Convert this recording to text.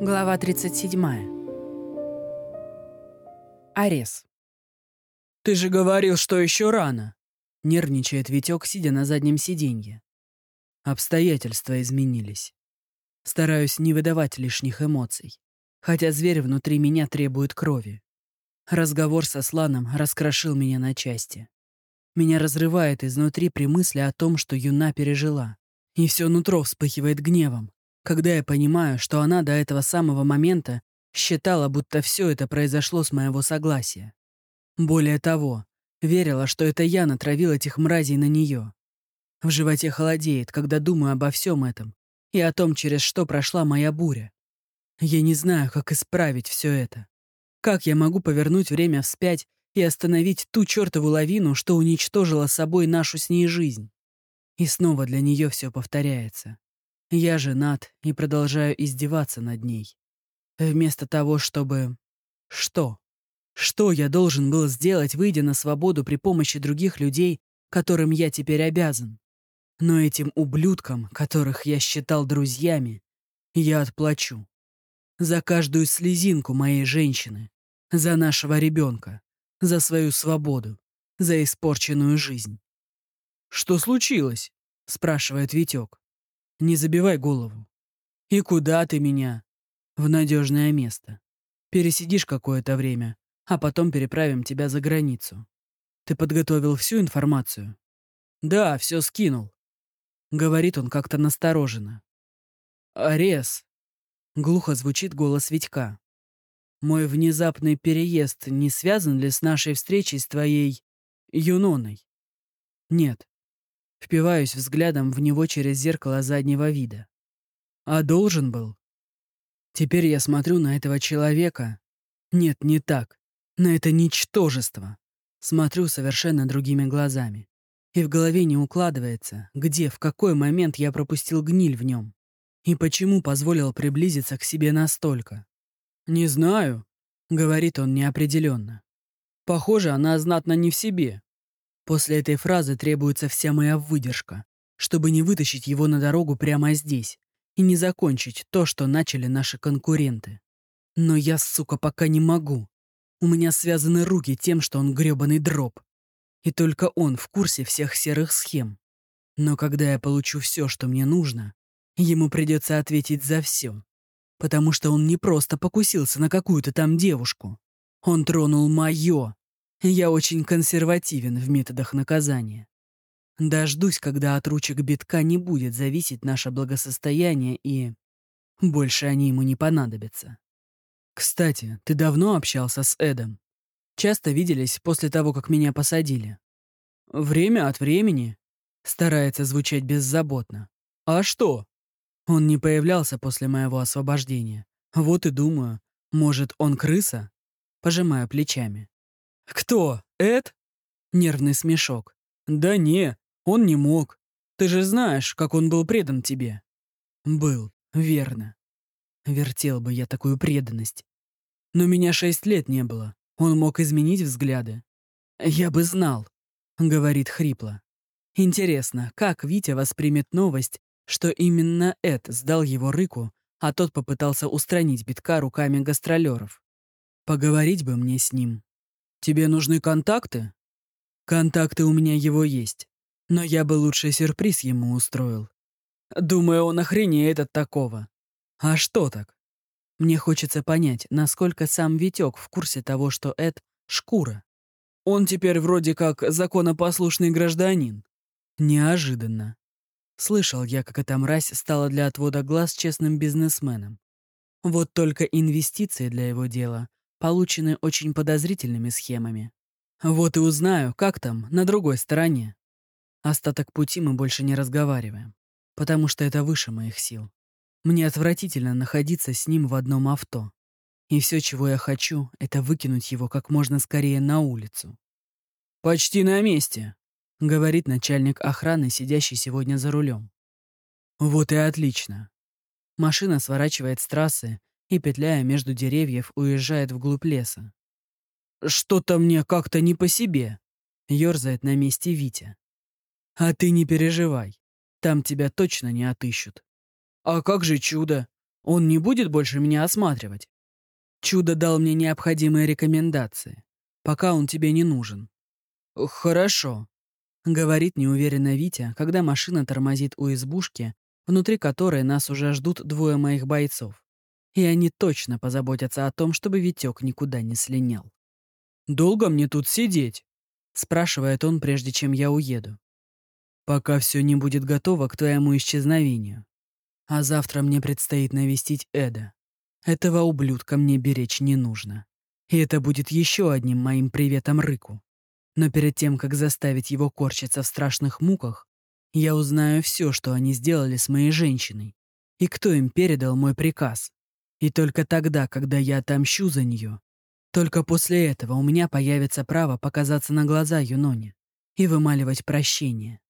Глава 37. Арес. «Ты же говорил, что еще рано!» — нервничает Витек, сидя на заднем сиденье. Обстоятельства изменились. Стараюсь не выдавать лишних эмоций, хотя зверь внутри меня требует крови. Разговор со Сланом раскрошил меня на части. Меня разрывает изнутри при мысли о том, что Юна пережила. И все нутро вспыхивает гневом, когда я понимаю, что она до этого самого момента считала, будто все это произошло с моего согласия. Более того, верила, что это я натравил этих мразей на нее. В животе холодеет, когда думаю обо всем этом и о том, через что прошла моя буря. Я не знаю, как исправить все это. Как я могу повернуть время вспять и остановить ту чертову лавину, что уничтожила собой нашу с ней жизнь? И снова для нее все повторяется. Я женат и продолжаю издеваться над ней. Вместо того, чтобы... Что? Что я должен был сделать, выйдя на свободу при помощи других людей, которым я теперь обязан? Но этим ублюдкам, которых я считал друзьями, я отплачу. За каждую слезинку моей женщины, за нашего ребенка, за свою свободу, за испорченную жизнь. «Что случилось?» — спрашивает Витек. Не забивай голову. И куда ты меня? В надежное место. Пересидишь какое-то время, а потом переправим тебя за границу. Ты подготовил всю информацию? Да, все скинул. Говорит он как-то настороженно. Арес. Глухо звучит голос Витька. Мой внезапный переезд не связан ли с нашей встречей с твоей Юноной? Нет. Впиваюсь взглядом в него через зеркало заднего вида. А должен был? Теперь я смотрю на этого человека. Нет, не так. На это ничтожество. Смотрю совершенно другими глазами. И в голове не укладывается, где, в какой момент я пропустил гниль в нем. И почему позволил приблизиться к себе настолько. «Не знаю», — говорит он неопределенно. «Похоже, она знатно не в себе. После этой фразы требуется вся моя выдержка, чтобы не вытащить его на дорогу прямо здесь и не закончить то, что начали наши конкуренты. Но я, сука, пока не могу. У меня связаны руки тем, что он грёбаный дроб. И только он в курсе всех серых схем. Но когда я получу все, что мне нужно, ему придется ответить за все. Потому что он не просто покусился на какую-то там девушку. Он тронул мое, я очень консервативен в методах наказания. Дождусь, когда от ручек битка не будет зависеть наше благосостояние и... Больше они ему не понадобятся. Кстати, ты давно общался с Эдом? Часто виделись после того, как меня посадили? Время от времени. Старается звучать беззаботно. А что? Он не появлялся после моего освобождения. Вот и думаю, может, он крыса? Пожимаю плечами. «Кто? Эд?» Нервный смешок. «Да не, он не мог. Ты же знаешь, как он был предан тебе». «Был, верно. Вертел бы я такую преданность. Но меня шесть лет не было. Он мог изменить взгляды. Я бы знал», — говорит хрипло. «Интересно, как Витя воспримет новость, что именно Эд сдал его рыку, а тот попытался устранить битка руками гастролеров? Поговорить бы мне с ним». Тебе нужны контакты? Контакты у меня его есть. Но я бы лучше сюрприз ему устроил. Думаю, он охренеет от такого. А что так? Мне хочется понять, насколько сам Витек в курсе того, что Эд — шкура. Он теперь вроде как законопослушный гражданин. Неожиданно. Слышал я, как эта мразь стала для отвода глаз честным бизнесменом. Вот только инвестиции для его дела получены очень подозрительными схемами. Вот и узнаю, как там, на другой стороне. Остаток пути мы больше не разговариваем, потому что это выше моих сил. Мне отвратительно находиться с ним в одном авто. И все, чего я хочу, это выкинуть его как можно скорее на улицу. «Почти на месте», — говорит начальник охраны, сидящий сегодня за рулем. «Вот и отлично». Машина сворачивает с трассы и, петляя между деревьев, уезжает вглубь леса. «Что-то мне как-то не по себе», — ерзает на месте Витя. «А ты не переживай, там тебя точно не отыщут». «А как же чудо? Он не будет больше меня осматривать. Чудо дал мне необходимые рекомендации. Пока он тебе не нужен. Хорошо, говорит неуверенно Витя, когда машина тормозит у избушки, внутри которой нас уже ждут двое моих бойцов. И они точно позаботятся о том, чтобы Витек никуда не слинял. «Долго мне тут сидеть?» — спрашивает он, прежде чем я уеду. «Пока все не будет готово к твоему исчезновению. А завтра мне предстоит навестить Эда. Этого ублюдка мне беречь не нужно. И это будет еще одним моим приветом Рыку. Но перед тем, как заставить его корчиться в страшных муках, я узнаю все, что они сделали с моей женщиной, и кто им передал мой приказ. И только тогда, когда я отомщу за нее, только после этого у меня появится право показаться на глаза Юноне и вымаливать прощение.